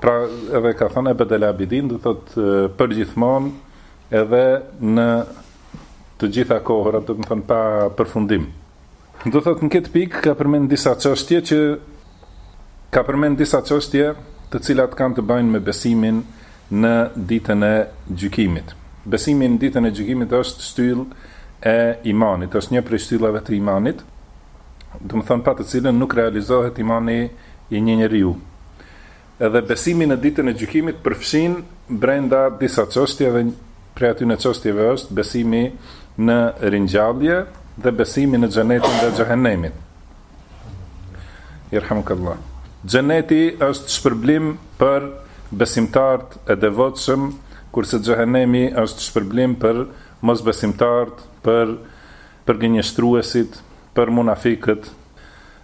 Pra edhe ka thënë Ebed El Abidin, do thotë përgjithmonë edhe në të gjitha kohërat, domethënë pa përfundim. Do thotë në këtë pikë ka përmend disa çështje që ka përmend disa çështje të cilat kanë të bëjnë me besimin në ditën e gjykimit. Besimi në ditën e gjykimit është shtyllë e imanit, është një prej shtyllave të imanit, domethënë pa të cilën nuk realizohet imani i një njeriu. Edhe besimi në Ditën e Gjykimit përfshin brenda disa çështje dhe një prej atyne çështjeve është besimi në ringjallje dhe besimi në Xhenetin dhe Xhehenemin. Jerhamukallah. Xheneti është shpërblim për besimtarët e devotshëm, kurse Xhehenemi është shpërblim për mosbesimtarët, për përgënjeshtruesit, për munafikët,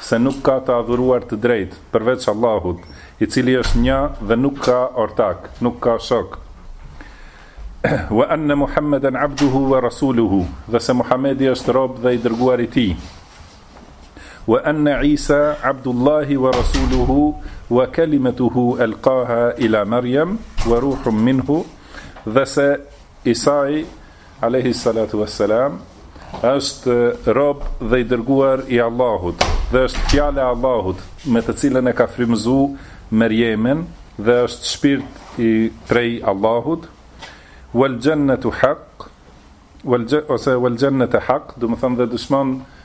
se nuk ka të adhuruar të drejtë, përveç Allahut, i cili është Një dhe nuk ka ortak, nuk ka shok. Wa anna Muhammeden abduhu wa rasuluhu, dhe se Muhammedi është rob dhe i dërguar i Tij. Wa anna Isa abdullahi wa rasuluhu wa kalimatuhu alqaha ila Maryam wa ruhun minhu, dhe se Isai alejhi salatu ves selam është rob dhe i dërguar i Allahut dhe është fjala e Allahut me të cilën e ka frymëzuar Merjemin dhe është shpirt prej Allahut wal jannatu haq wal ose wal jannatu haq domethënë dhe dëshmon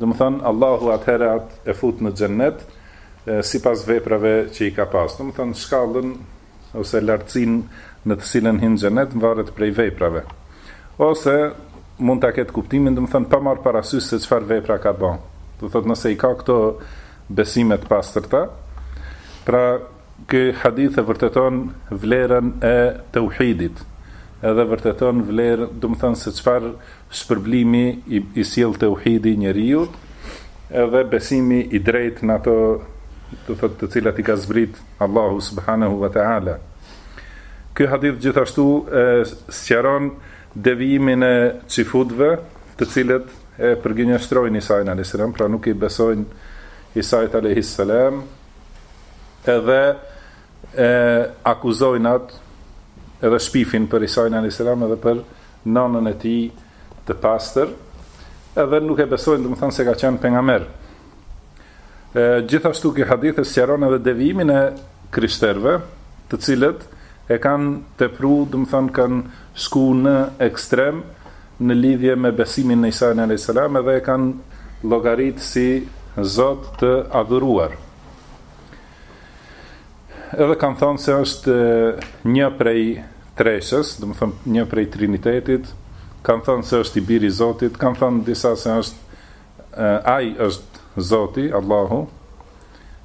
Domethënë, Allahu atëherë atë e fut në Xhennet sipas veprave që i ka pasë. Domethënë, shkallën ose lartësinë në të cilën hyn në Xhennet varet prej veprave. Ose mund ta ketë kuptimin, domethënë pa marrë parasysh se çfarë vepra ka bërë. Do thotë nëse i ka këto besime të pastërta, pra Ky hadith e vërteton vlerën e teuhidit, edhe vërteton vlerën, domethënë se çfarë shpërblimi i i sjell teuhidi njeriut, edhe besimi i drejtë në ato, do thotë, të cilat i ka zbrit Allahu subhanehu ve teala. Ky hadith gjithashtu e sqaron devijimin e çifutëve, të cilët e përgënjeshtrojnë Isain alayhis salam, pra nuk i besojnë Isait alayhis salam, edhe e akuzojnë atë edhe shpifin për Isain alejhi selam edhe për nanën e tij të pastër, edhe nuk e besojnë domethanë se ka qenë pejgamber. Gjithashtu ky hadith e sqaron edhe devijimin e krishterëve, të cilët e kanë tepru, domethanë kanë shku në ekstrem, në lidhje me besimin në Isain alejhi selam edhe e kanë llogaritë si Zot të adhuruar. Edhe kanë thënë se është një prej treshës, domethënë një prej Trinitetit, kanë thënë se është i biri i Zotit, kanë thënë disa se është ai është Zoti, Allahu.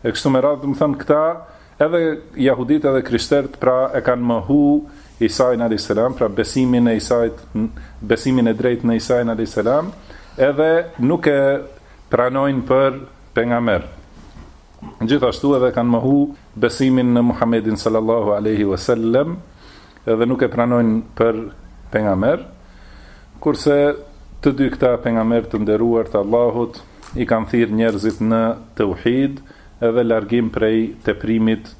E kështu me radhë, domethënë këta Edhe jahuditë edhe krishterët pra e kanë mohu Isain alejhi selam, pra besimin e Isait, besimin e drejtë në Isain alejhi selam, edhe nuk e pranojnë për pejgamber. Gjithashtu edhe kanë mohu besimin në Muhamedin sallallahu alejhi ve sellem, edhe nuk e pranojnë për pejgamber. Kurse të dy këta pejgamber të nderuar të Allahut i kanë thirr njerëzit në tauhid, edhe largim prej teprimit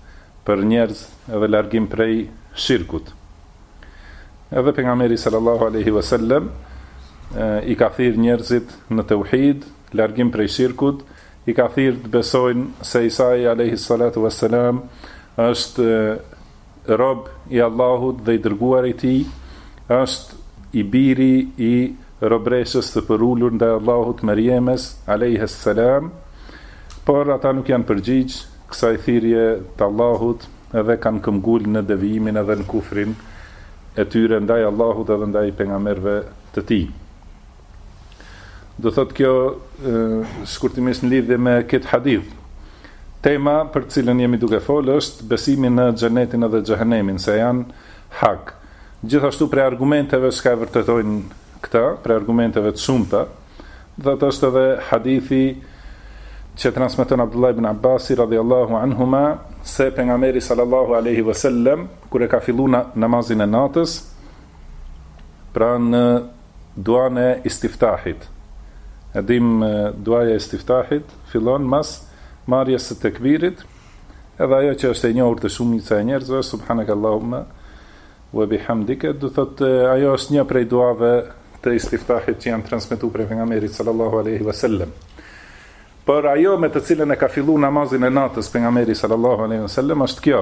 për njerëz edhe largim prej shirkut edhe pejgamberi sallallahu alaihi wasallam i ka thirr njerëzit në tauhid largim prej shirkut i ka thirr të besojnë se Isai alaihi salatu wassalam është rob i Allahut dhe i dërguari i Tij, është i biri i robëreshës së përulur ndaj Allahut Meriemës, alejhes selam, por ata nuk janë përgjigj kësaj thirrje të Allahut edhe kanë këmbgul në devijimin edhe në kufrin e tyre ndaj Allahut edhe ndaj pejgamberëve të Tij. Do thotë kjo shkurtimisht në lidhje me këtë hadith. Tema për të cilën jemi duke fol është besimi në xhenetin dhe xhehenemin, se janë hak. Gjithashtu prej argumenteve që e vërtetojnë këtë, prej argumenteve të shumta, do thotë është edhe hadithi që transmeton Abdullah ibn Abbas radhiyallahu anhuma se pejgamberi sallallahu alaihi wasallam kur e ka fillu namazin e natës, pra në Duan e Istiftahit. E dimë duaja e Istiftahit fillon mas marrjes së tekbirit, edhe ajo që është e njohur te shumica e njerëzve është Subhanak Allahumma wa bihamdike, do thotë ajo është një prej duave të Istiftahit që janë transmetu prej pejgamberit sallallahu alaihi wasallam. Por ajo me të cilën e ka fillu namazin e natës pejgamberi sallallahu alaihi wasallam është kjo.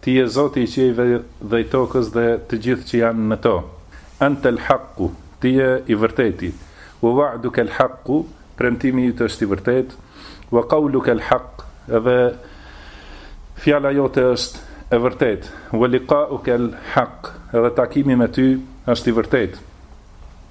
Ti je Zoti i qiejve dhe i tokës dhe të gjithë që janë në to. Ente el-Hakku, Ti je i vërteti. Wa wa'duke el-Hakku, Premtimi yt është i vërtetë. Wa qawluke el-Hakk, Edhe fjala jote është e vërtetë. Wa liqa'uke el-Hakk, Edhe takimi me Ty është i vërtetë.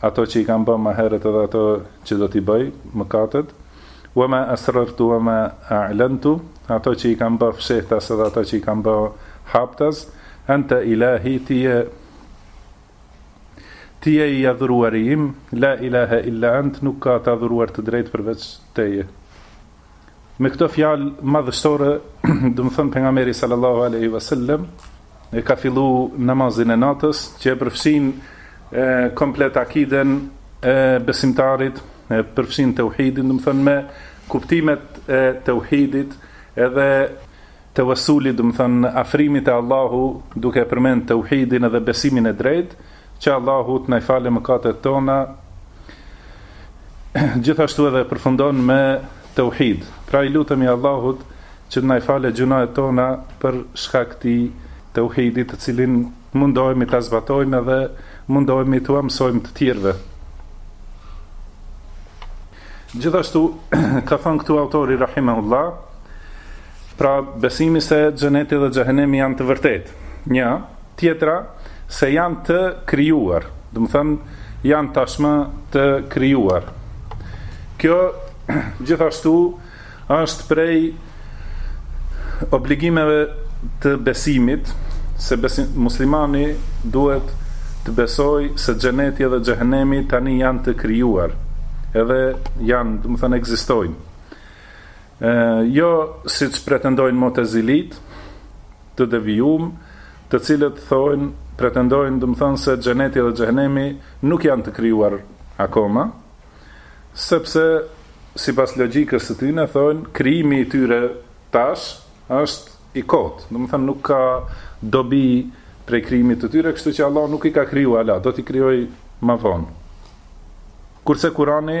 ato që i kam bë ma herët edhe ato që do t'i bëj, mëkatet, wa ma asrartu wa ma a'lantu, ato që i kam bë fshehtas edhe ato që i kam bë haptas, anta ilahi ti je ti je i adhuruari im, la ilaha illa ant, nuk ka të adhuruar të drejtë përveç teje. Me këto fjalë madhështore, domethënë pejgamberi sallallahu alaihi wasallam, e ka fillu namazin e natës, që e përfshin e, komplet akiden e besimtarit, e përfshin teuhidin, domethënë me kuptimet e teuhidit, edhe Tewessulit, domethënë afrimi te Allahu duke e përmend teuhidin dhe besimin e drejtë, që Allahu të na i fale mëkatet tona, gjithashtu edhe përfundon me teuhid. Pra i lutemi Allahut që të na i fale gjunahet tona për shkak të këtij teuhidi të cilin mundohemi ta zbatojmë dhe mundohemi t'ua mësojmë të tjerëve. Gjithashtu ka thënë këtu autori rahimahullahu Pra, besimi se Xheneti dhe Xhehenemi janë të vërtetë, një, tjetra, se janë të krijuar, domethënë janë tashmë të krijuar. Kjo gjithashtu është prej obligimeve të besimit, se besim, muslimani duhet të besoj se xheneti dhe xhehenemi tani janë të krijuar, edhe janë, domethënë ekzistojnë. E jo siç pretendojnë Mutezilitë, të devijum, të cilët thonë, pretendojnë, domethënë se Xheneti dhe Xhehenemi nuk janë të krijuar akoma, sepse sipas logjikës së tyne, thonë, krijimi i tyre tash është i kotë, domethënë nuk ka dobi prej krijimit të tyre, kështu që Allahu nuk i ka kriju hala, do t'i krijojë ma vonë. Kurse Kurani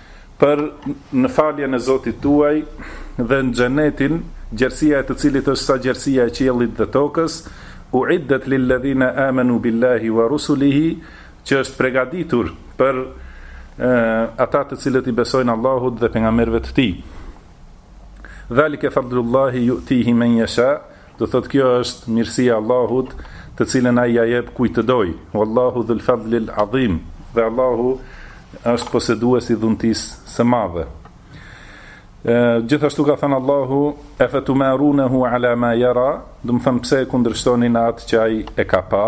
për në faljen e Zotit tuaj dhe në xhenetin, gjerësia e të cilit është sa gjerësia e qiellit dhe tokës, u'iddet lil ladhina amanu billahi wa rusulihi, që është pregaditur për e, ata të cilët i besojnë Allahut dhe pejgamberëve të tij. Dhalike fadlullahi yu'tihi men yasha, Do thotë kjo është mirësia e Allahut të cilën Ai ia jep kujt të dojë. Wallahu dhul fadhlil adhim. Dhe Allahu është posedues i dhuntisë së madhe. Gjithashtu ka thënë Allahu, efetumarunehu ala ma jera, domethënë pse e kundërshtoni në atë që ai e ka pa,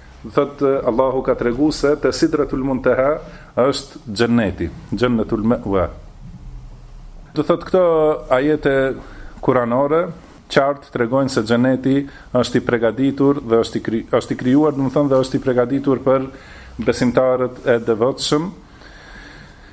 Do thotë Allahu ka tregu se te Sidratul Muntaha është Xhenneti, Xhennetul Me'wa. Do thotë këto ajete kuranore qartë tregojnë se Xheneti është i pregaditur dhe është i është i krijuar, domethënë dhe është i pregaditur për besimtarët e devotshëm.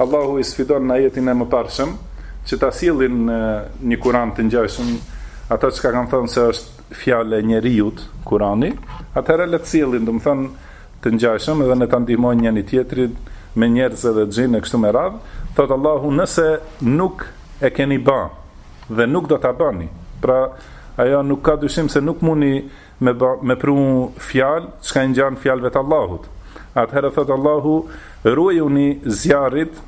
Allahu i sfidon në ajetin e mëparshëm që ta sjellin një Kur'an të ngjashëm ata që kanë thënë se është fjalë e njeriut Kur'ani, atëherë le të sjellin, domethënë të ngjashëm edhe le ta ndihmojnë njëri tjetrin me njerëz dhe xhin e kështu me radhë, thotë Allahu nëse nuk e keni ba dhe nuk do ta bëni. Pra ajo nuk ka dyshim se nuk muni me ba, me pru fjalë, çka i ngjan fjalëve të Allahut. Atëherë thotë Allahu, ruajuni zjarrit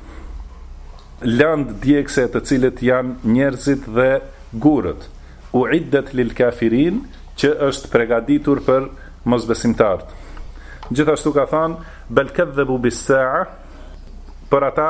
landë djegëse e të cilit janë njerëzit dhe gurët. Uiddet lil kafirin që është pregaditur për mosbesimtarët. Gjithashtu ka thënë bel kadhabu bis sa'a për ata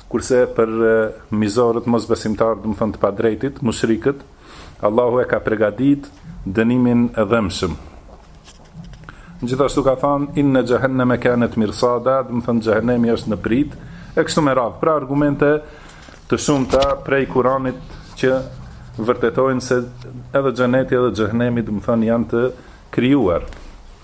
Kurse për mizorët, mosbesimtarët, domethënë të padrejtit, mushrikët, Allahu e ka pregaditë dënimin e dhëmshëm. Gjithashtu ka thënë inna jahannama kanat mirsada, domethënë xhehenemi është në pritë, e kështu me radhë, pra argumente të shumta prej Kuranit që vërtetojnë se edhe xheneti edhe xhehenemi, domethënë janë të krijuar.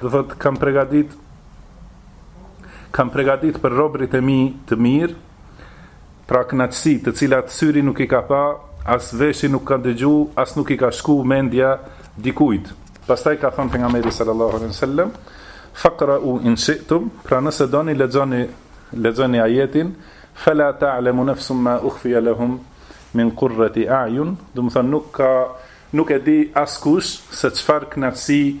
Do thotë kam pregadit kam pregadit për robrit e mi të mirë, pra kënaqësi të cilat syri nuk i ka pa, as veshi nuk ka dëgju, as nuk i ka shku mendja dikujt. Pastaj ka thënë pejgamberi sallallahu alaihi wasallam, "Faqra'u in shi'tum", pra nëse doni lexoni lexoni ajetin, "Fala ta'lamu nafsun ma ukhfiya lahum min qurrati a'yun", domethënë nuk ka nuk e di askush se çfarë kënaqësi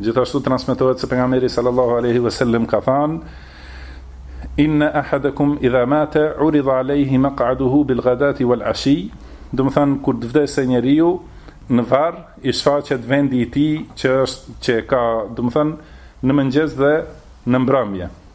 Gjithashtu transmetohet se Pejgamberi sallallahu alejhi ve sellem ka thënë Inna ahadakum idha mata urida alejhi maq'aduhu bil ghadati wal ashi, domethënë kur të vdesë njeriu në varr i shfaqet vendi i tij që është që e ka, domethënë në mëngjes dhe në mbrëmje.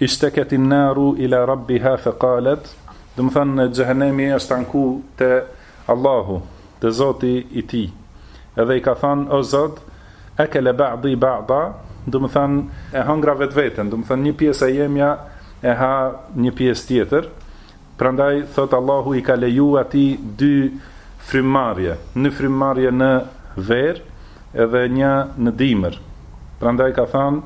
Ishtakat an-naru ila rabbiha fa qalet, domethënë xhehenemi është anku te Allahu, te Zoti i tij. Edhe i ka thënë, o Zot, akala ba'di ba'da, domethënë e hangra vetveten, domethënë një pjesë e jemja e ha një pjesë tjetër. Prandaj thotë Allahu i ka leju atij dy frymëmarrje, një frymëmarrje në verë edhe një në dimër. Prandaj ka thënë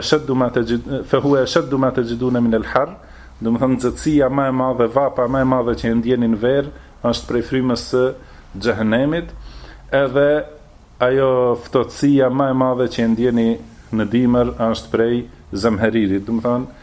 Esheddu ma tejid fe huve esheddu ma tejidune min el harr, domethënë nxehtësia më e madhe, vapa më e madhe që e ndjeni në verë është prej frymës së xhehenemit, edhe ajo ftohtësia më e madhe që e ndjeni në dimër është prej zemheririt, domethënë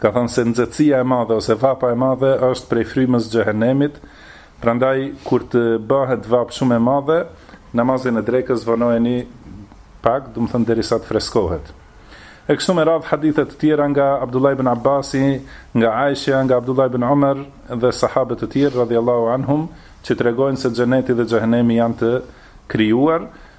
Ka thënë se nxehtësia e madhe ose vapa e madhe është prej frymës së xhehenemit, prandaj kur të bëhet vapë shumë e madhe, namazin e drekës vonojeni pak, do të thënë derisa të freskohet. E kështu me radhë hadithe të tjera nga Abdullah ibn Abasi, nga Aishja, nga Abdullah ibn Omer dhe sahabë të tjerë radhiyallahu anhum që tregojnë se xheneti dhe xhehenemi janë të krijuar,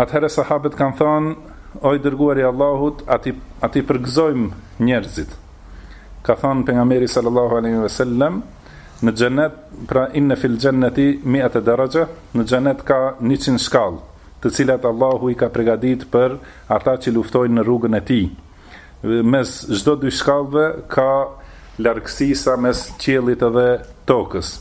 Atëherë Sahabët kanë thënë, O i Dërguari i Allahut, a t'i, a t'i përgëzojmë njerëzit? Ka thënë Pejgamberi sallallahu alejhi ve sellem, Në Xhenet, pra inne fil Xhenneti mi'ate daraja, në Xhenet ka njëqind shkallë, të cilat Allahu i ka pregaditë për ata që luftojnë në rrugën e Tij. Mes çdo dy shkallëve ka largësi sa mes qiellit edhe tokës.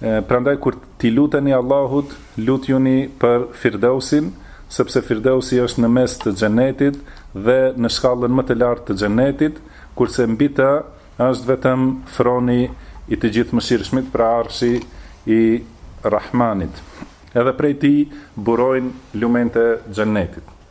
Prandaj kur t'i luteni Allahut, lutjuni për Firdausin, sepse Firdausi është në mes të xhenetit dhe në shkallën më të lartë të xhenetit, kurse mbi të është vetëm froni i të Gjithëmëshirshmit, pra Arshi i Rahmanit. Edhe prej tij burojnë lumenjtë e xhenetit.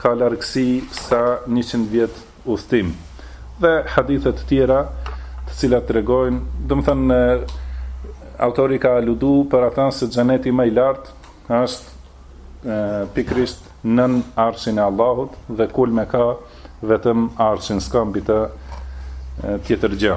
ka largësi sa njëqind vjet udhëtim dhe hadithe të tjera të cilat tregojnë, domethënë autori ka aludu për atë se xheneti më i lartë është pikërisht nën arshin e Allahut dhe kulm e ka vetëm arshin, s'ka mbi të tjetër gjë.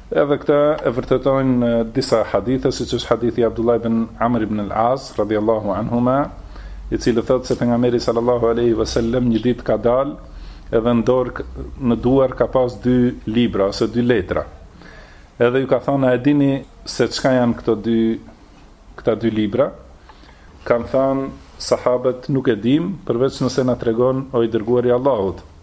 Edhe këtë e vërtetojnë disa hadithe, siç është hadithi i Abdullah ibn Amr ibn al-As radhiyallahu anhuma, i cili thotë se pejgamberi sallallahu alaihi wasallam një ditë ka dalë edhe në dorë në duar ka pas dy libra ose dy letra. Edhe u ka thënë a e dini se çka janë këto dy këta dy libra? Kanë thënë sahabët nuk e dimë, përveç nëse na tregon o i dërguari i Allahut.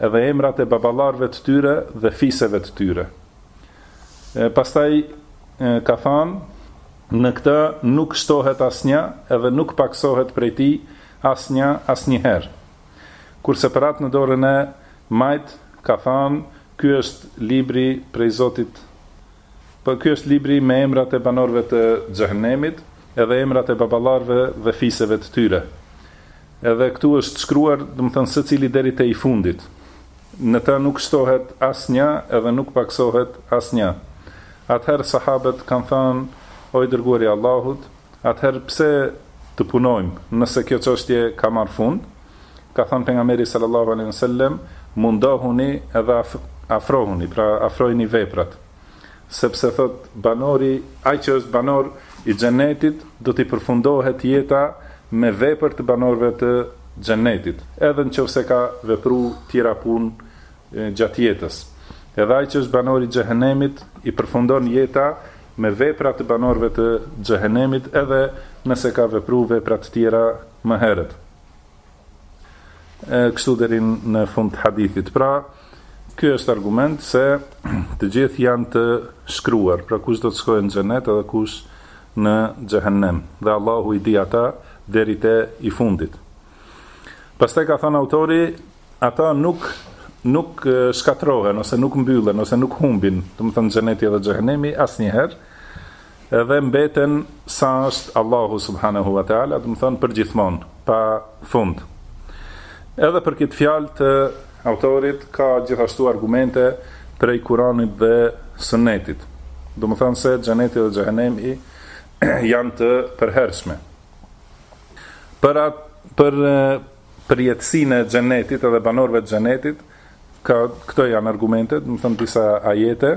edhe emrat e baballarëve të tyre dhe fiseve të tyre. E, pastaj e, ka thanë, në këtë nuk shtohet asnja edhe nuk paksohet prej tij asnja asnjëherë. Kurse për atë në dorën e majtë ka thanë, ky është libri prej Zotit Po ky është libri me emrat e banorëve të xhehenemit edhe emrat e baballarëve dhe fiseve të tyre. Edhe këtu është shkruar, domethënë secili deri te i fundit. Në të nuk shtohet asnjë edhe nuk pakësohet asnjë. Atëherë sahabët kanë thënë, O i Dërguari i Allahut, atëherë pse të punojmë, nëse kjo çështje ka marrë fund? Ka thënë Pejgamberi sallallahu alejhi ve sellem, Mundohuni edhe afrohuni, pra afrojeni veprat. Sepse thotë banori, ai që është banor i Xhennetit, do t'i përfundohet jeta me vepër të banorëve të Xhennetit, edhe nëse ka vepru tjera punë gjatë jetës. Edhe ai që është banor i Xhehenemit, i përfundon jeta me vepra të banorëve të Xhehenemit, edhe nëse ka vepru vepra të tjera më herët. e kështu deri në fund të hadithit. Pra, ky është argument se të gjithë janë të shkruar, pra kush do të shkojë në xhenet edhe kush në xhehenem, dhe Allahu i di ata deri te i fundit. Pastaj ka thënë autori, ata nuk nuk shkatrohen ose nuk mbyllen ose nuk humbin, domethënë xheneti edhe xhehenemi asnjëherë, Edhe mbeten sa është Allahu subhanehu ve teala, domethënë përgjithmonë, pa fund. Edhe për këtë fjalë të autorit ka gjithashtu argumente prej Kuranit dhe Sunnetit. Domethënë se xheneti dhe xhehenemi janë të përhershme. Për atë për përjetësinë e xhenetit edhe banorëve të xhenetit, ka këto janë argumentet, domethënë disa ajete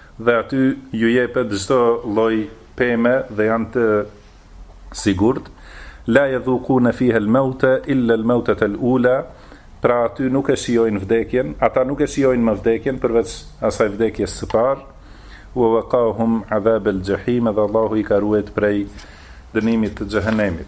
Dhe aty u jepet çdo lloj peme dhe janë të sigurt, la yadhukune fiha al-mawte illa al-mawtete al-ula, pra aty nuk e shijojnë vdekjen, ata nuk e shijojnë më vdekjen përveç asaj vdekjes së parë, wa waqahum adhab al-jahime dhe Allahu i ka ruajt prej dënimit të Xhehenemit.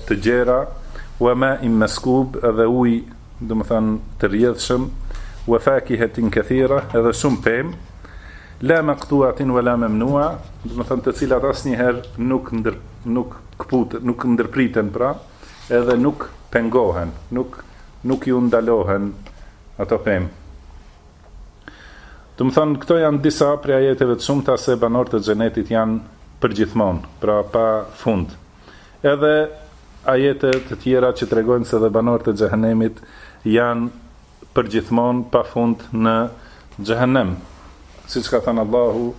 të gjera, Wa ma'in maskub, edhe ujë, domethënë të rrjedhshëm, Wa fakihatin kathira, edhe shumë pemë, La maqtu'atin wa la mamnu'a, domethënë të cilat asnjëherë nuk ndër nuk kputen, nuk ndërpriten pra, edhe nuk pengohen, nuk nuk iu ndalohen ato pemë. Domethënë këto janë disa prej ajeteve të shumta se banorët e Xhenetit janë përgjithmonë, pra pa fund. Edhe ajete të tjera që tregojnë se dhe banorët e Xhehenemit janë përgjithmonë pa fund në Xhehenem. Siç ka thënë Allahu,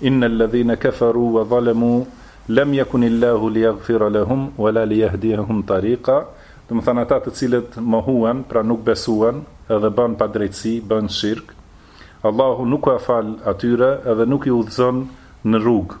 Innal ladhina kafaru wa zalamu lam yakun illahu liyaghfira lahum wa la liyahdiyahum tariqa, domethënë ata të cilët mohuan, pra nuk besuan, edhe bënë padrejtësi, bënë shirk, Allahu nuk ua fal atyre edhe nuk i udhëzon në rrugë.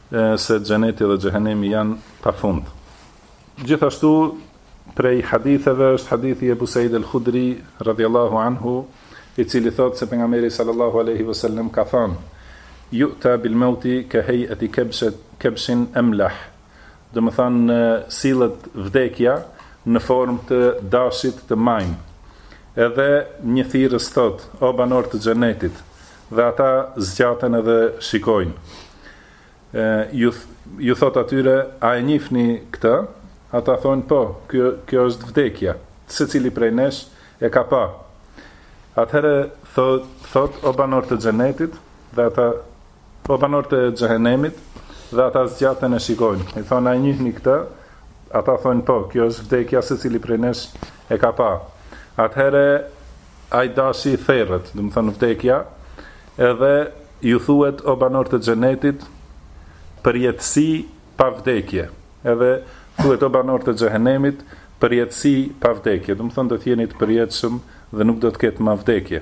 e se xheneti dhe xhehenemi janë pa fund. Gjithashtu prej haditheve është hadithi Ebu Said el Khudri radhiyallahu anhu i cili thotë se pejgamberi sallallahu alaihi wasallam ka thënë yu'ta bil mauti ka hay'ati kabshin amlah domethënë sillet vdekja në formë të dashit të majm edhe një thirrës thotë o banorë të xhenetit Dhe ata zgjaten edhe shikojnë. E, ju, ju thot atyre, a e njifni këtë? Ata thonë, po, kjo, kjo është vdekja, secili prej nesh e ka pa. Atëherë thot, thot o banorë të xhenetit, dhe ata, o banorë të xhehenemit, dhe ata zgjaten e shikojnë. I thonë, a e njihni këtë? Ata thonë, po, kjo është vdekja se cili prej nesh e ka pa. Atëhere, Ai dashi therret, domethënë vdekja, edhe ju thuhet o banorë të Xhenetit, përjetësi pa vdekje, edhe thuhet o banorë të Xhehenemit, përjetësi pa vdekje, domethënë do të jeni të përjetshëm dhe nuk do të ketë ma vdekje.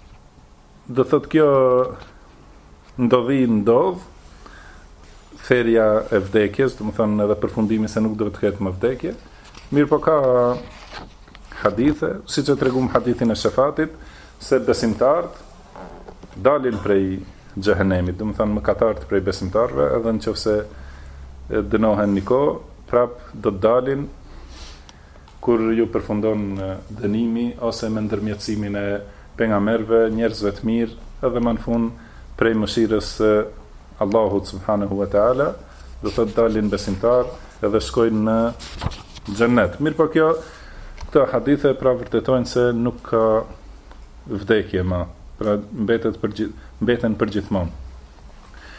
Do thotë kjo ndodhi ndodh therja e vdekjes, domethënë edhe përfundimi se nuk do të ketë më vdekje. Mirëpo ka hadithe, siç e tregum hadithin e shefatit, se besimtart dalin prej xhehenemit, domethanë mëkatart prej besimtarve, edhe në qoftë se dënohen një kohë, prap do të dalin Kur ju përfundon dënimi ose me ndërmjetësimin e Pejgamberëve, njerëzve të mirë edhe më në fund prej mëshirës së Allahut subhanehu ue teala, do thotë dalin besimtarë edhe shkojnë në Xhennet. Mirëpo kjo këto hadithe pra vërtetojnë se nuk ka vdekje ma, pra mbetet për mbeten përgjithmonë.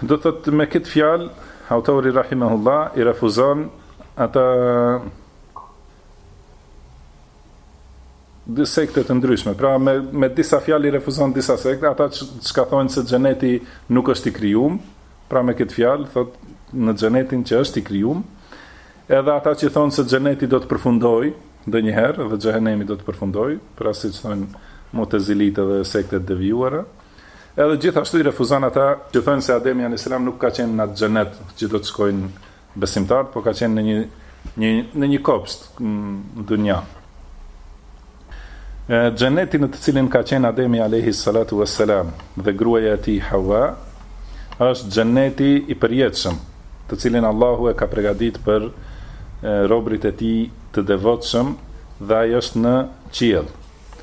Do thot me këtë fjalë autori rahimahullah i refuzon ata dy sekte të ndryshme. Pra me me disa fjalë i refuzon disa sekte, ata që thonë se xheneti nuk është i krijuar, pra me këtë fjalë thot në xhenetin që është i krijuar. Edhe ata që thonë se xheneti do të përfundojë ndonjëherë dhe xhehenemi do të përfundojë, pra siç thonë Mutezilit dhe sektet e devijuara. Edhe gjithashtu i refuzon ata që thonë se Ademi alejhi selam nuk ka qenë në atë xhenet që do të shkojnë besimtarët, por ka qenë në një një në një kopsht në dynja. Xheneti në të cilin ka qenë Ademi alayhi salatu wassalam dhe gruaja e tij Hawa është xheneti i përjetshëm, të cilin Allahu e ka përgatitur për robrit e tij të devotshëm dhe ai është në qiell.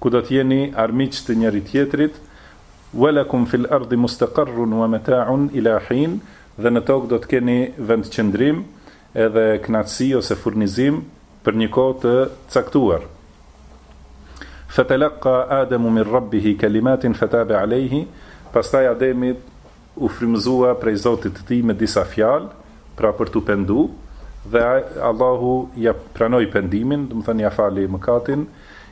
ku do të jeni armiq të njëri tjetrit, Walakum fil ardi mustaqarrun wa mata'un ila hin, dhe në tokë do të keni vendqëndrim edhe kënaqësi ose furnizim për një kohë të caktuar. Fatalaqqa Adamu min Rabbihi kalimatin fataba alejhi, pastaj Ademit, u frymëzua prej Zotit të tij me disa fjalë, pra për t'u pendu, dhe Allahu ia pranoi pendimin, domethënë ia fali mëkatin,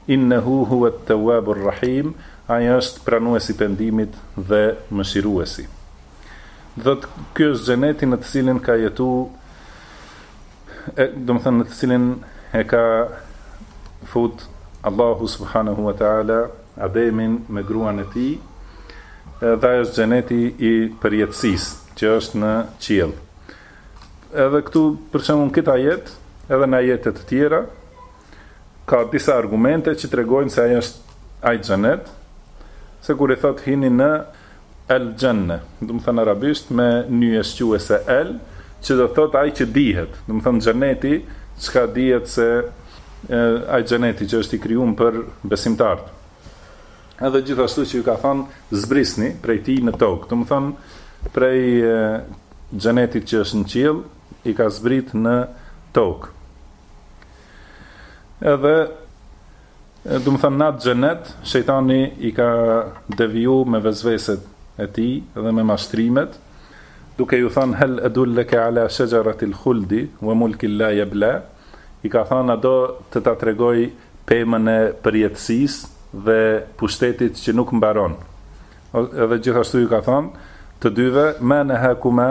Innehu huwet-tawwabur-rahim, Ai është Pranuesi i pendimit dhe Mëshiruesi. Do të thotë, ky është xheneti në të cilin ka jetu, e domethënë në të cilin e ka fut Allahu subhanahu wa taala Ademin me gruan e tij dhe ai është xheneti i përjetësisë që është në qiell. Edhe këtu për shembull këtë ajet, edhe në ajete të tjera ka disa argumente që tregojnë se ai është ai xhenet, se kur i thot hini në El Jenne, domethënë në arabisht me nyje shquese El, që do të thotë ai që dihet, domethënë xheneti, çka dihet se ai xheneti që është i krijum për besimtarët. Edhe gjithashtu që ju ka thënë zbrisni prej tij në tokë, domethënë prej xhenetit që është në qiell i ka zbrit në tokë. Edhe Domethënë në atë xhenet shejtani i ka deviju me vesveset e tij dhe me mashtrimet, duke ju thënë hel edulluke ala shejaratil khuldi wa mulkin la yabla, i ka thënë a do të ta tregoj pemën e përjetësisë dhe pushtetit që nuk mbaron. Edhe gjithashtu ju ka thënë të dyve ma nahakuma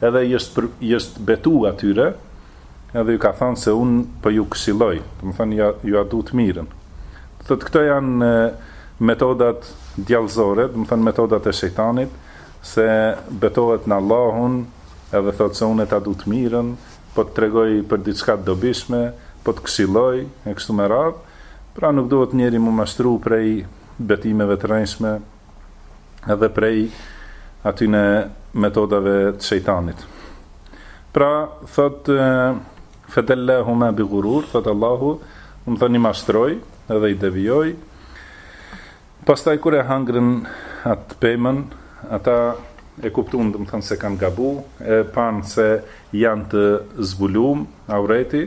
Edhe i është i është betu atyre, edhe ju ka thënë se unë po ju këshilloj, domethënë ja jua du të mirën. Do thotë këto janë metodat djallëzore, domethënë metodat e shejtanit, se betohet në Allahun, edhe thotë se unë ta du të mirën, po të tregoj për diçka të dobishme, po të këshilloj, e kështu me radhë, pra nuk duhet njeri me u mashtru prej betimeve të rrejshme, edhe prej atyne metodave të shejtanit. Pra, thot, fedellahuma bigurur, thot Allahu, domethënë i mashtroi edhe i devijoi, pastaj kur e hangrën atë pemën, ata e kuptun domethënë se kanë gabu, e panë se janë të zbulum, aureti,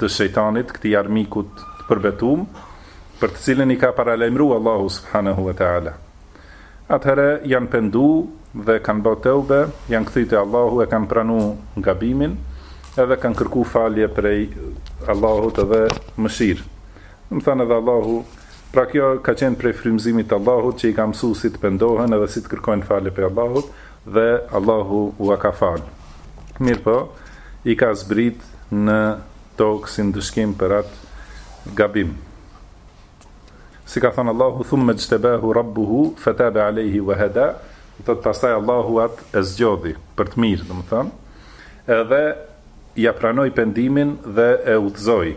të shejtanit, këtij armikut të përbetum, për të cilin i ka paralajmëruar Allahu subhanehu ve teala. Atëherë janë pendu dhe kanë bo teube, janë kthy te Allahu e kanë pranu gabimin, edhe kanë kërku falje prej Allahut dhe mëshirë. Domethënë edhe Allahu, pra kjo ka qenë prej frymëzimit të Allahut që i ka mësu si të pendohen edhe si të kërkojnë falje prej Allahut, dhe Allahu ua ka falë, mirëpo i ka zbritë në tokë si ndëshkim për atë gabim. Si ka thënë Allahu, thumme xhtebahu rabbuhu, fetabe alejhi wa heda, dmth pastaj Allahu atë e zgjodhi për të mirë, domethënë, edhe ia pranoi pendimin dhe e udhëzoi,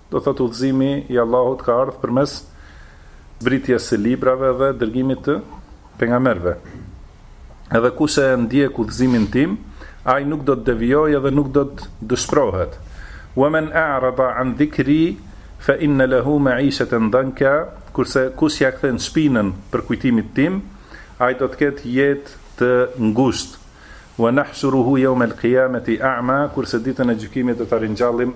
Do të thotë udhëzimi i Allahut ka ardhë përmes zbritjes së librave dhe dërgimit të pejgamberëve. Edhe kush e ndjek udhëzimin tim, ai nuk do të devijojë dhe nuk do të dëshprohet. Wa man a'rada an dhikri fa inna lahu ma'ishatan danka, kurse kush ia kthen shpinën përkujtimit tim, ai do të ketë jetë të ngushtë. Wa nahshuruhu yawm al-qiyamati a'ma, kurse ditën e gjykimit do ta ringjallim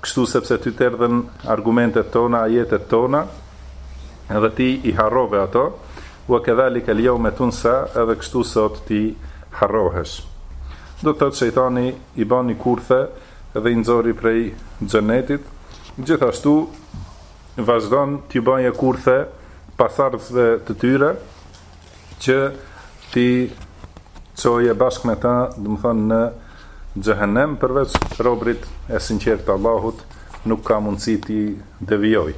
Kështu sepse ty t'erdhën argumentet tona, ajetet tona, dhe ti i harrove ato, wa kadhalika al yawma tunsa edhe kështu sot ti harrohesh. Do të thotë shejtani i bani kurthe dhe i nxori prej xhenetit, gjithashtu vazhdon t'ju bajë kurthe pasardhësve të tyre, që t'i çojë bashkë me ta, domethonë në xhehenem përveç robërit e sinqertë të Allahut nuk ka mundësi t'i devijojë.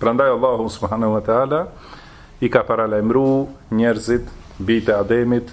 Prandaj Allahu subhanahu wa taala i ka paralajmëru njerëzit bijtë e Ademit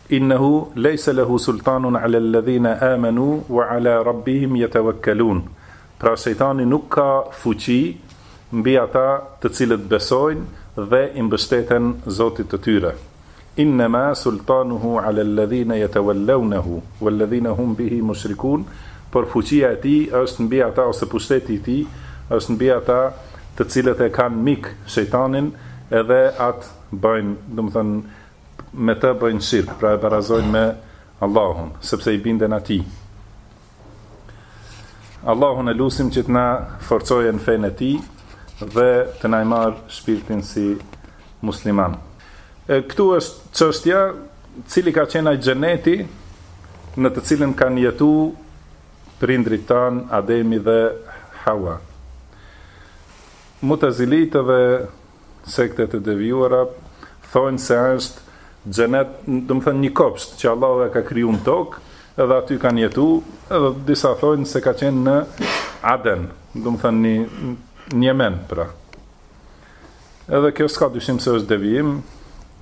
Innehu lejse lehu sultanun ale lledhine amenu wa ale rabbihim jetewekkelun, Pra shejtani nuk ka fuqi mbi ata të cilët besojnë dhe i mbështeten Zotit të tyre. Innema sultanuhu ale lledhine jetewellewnehu welledhine hum bihi mushrikun, Por fuqia e tij është mbi ata ose pushteti i tij është mbi ata të cilët e kanë mik shejtanin edhe atë bajnë, domethonë, me të bëjnë shirk, pra e barazojnë me Allahun, sepse i binden atij. Allahun e lusim që të na forcojë në fenë e tij dhe të na e marrë shpirtin si muslimanë. E, këtu është çështja cili ka qenë ai xheneti në të cilin kanë jetu prindërit tanë Ademi dhe Hawa. Mutazilitë dhe Sekte të devijuara thonë se është xhenet, domethënë një kopsht që Allahu e ka krijuar në tokë, edhe aty kanë jetu, edhe disa thonë se ka qenë në Aden, domethënë në në Jemen, pra. Edhe kjo s'ka dyshim se është devijim,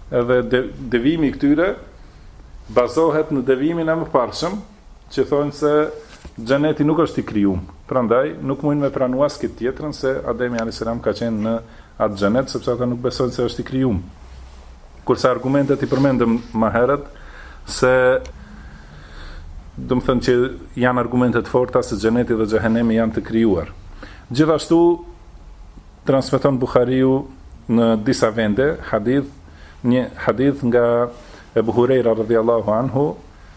edhe de, devijimi i këtyre bazohet në devijimin e mëparshëm, që thonë se xheneti nuk është i krijuar, prandaj nuk mujnë me pranu as këtë tjetrën se Ademi alejhi selam ka qenë në atë xhenet sepse ata nuk besojnë se është i krijuar. Kurse argumentet i përmendëm më herët se domethënë që janë argumente të forta se xheneti dhe xhehenemi janë të krijuar. Gjithashtu transmeton Buhariu në disa vende hadith një hadith nga Ebu Hurejra radhiyallahu anhu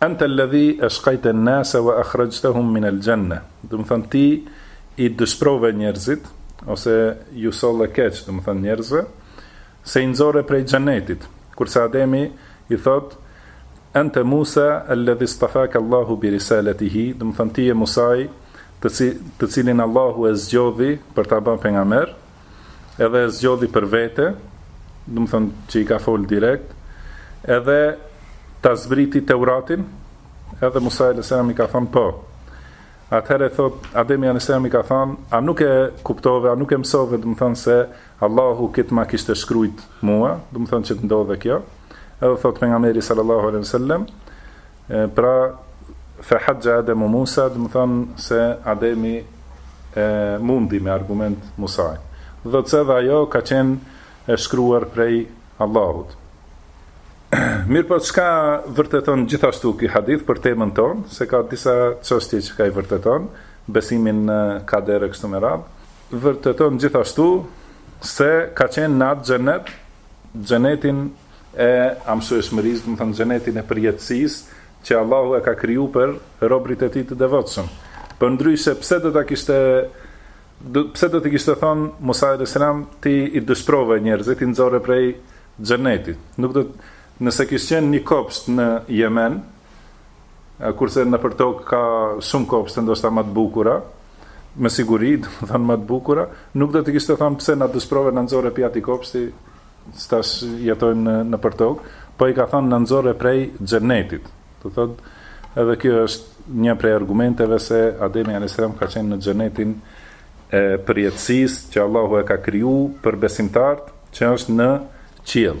Ente alladhi eshqajte an-nase wa akhrajtahum min al-janne, domethënë ti i dëshprove njerëzit ose ju solle keq, domethënë njerëzve, se i nxore prej xhenetit. Kurse Ademi i thotë Ente Musa alladhi istafaka Allahu bi risalatihi, domethënë ti je Musai, të, të cilin Allahu e zgjodhi për ta bën pejgamber, edhe e zgjodhi për vete, domethënë që i ka fol direkt, edhe ta zbriti Teuratin, edhe Musa alejhi selam i ka thënë po. Atëherë thot Ademi alejhi selam i ka thënë, a nuk e kuptove, a nuk e mësove, domethënë se Allahu këtë ma kishte shkruajt mua, domethënë që të ndodhe kjo. Edhe thot pejgamberi sallallahu alejhi ve sellem, Pra, fe hajja Ademu Musa, domethënë se Ademi e mundi me argument Musain. Domethënë se edhe ajo ka qenë e shkruar prej Allahut. Mirëpo çka vërteton gjithashtu ky hadith për temën tonë, se ka disa çështje që ka i vërteton, besimin në kader e kështu me radhë, vërteton gjithashtu se ka qenë në atë xhenet xhenetin e amshueshmërisë, domethënë xhenetin e përjetësisë, që Allahu e ka kriju për robrit e tij të devotshëm. Përndryshe pse do ta kishte pse do të kishte thënë Musa alayhis salam ti i dëshpërove njerëzit i nxore prej xhenetit. Nuk do nëse kish qenë një kopsht në Jemen, kurse nëpër tokë ka shumë kopshte ndoshta më të bukura, me siguri, domethënë më të bukura, nuk do të kishte thënë pse na dëshpërove na nxore prej atij kopshti, tash jetojmë në nëpër tokë, po i ka thënë na nxore prej xhenetit. Domethënë edhe kjo është një prej argumenteve se Ademi alayhis salam ka qenë në xhenetin e përjetësisë që Allahu e ka kriju për besimtarët që është në qiell.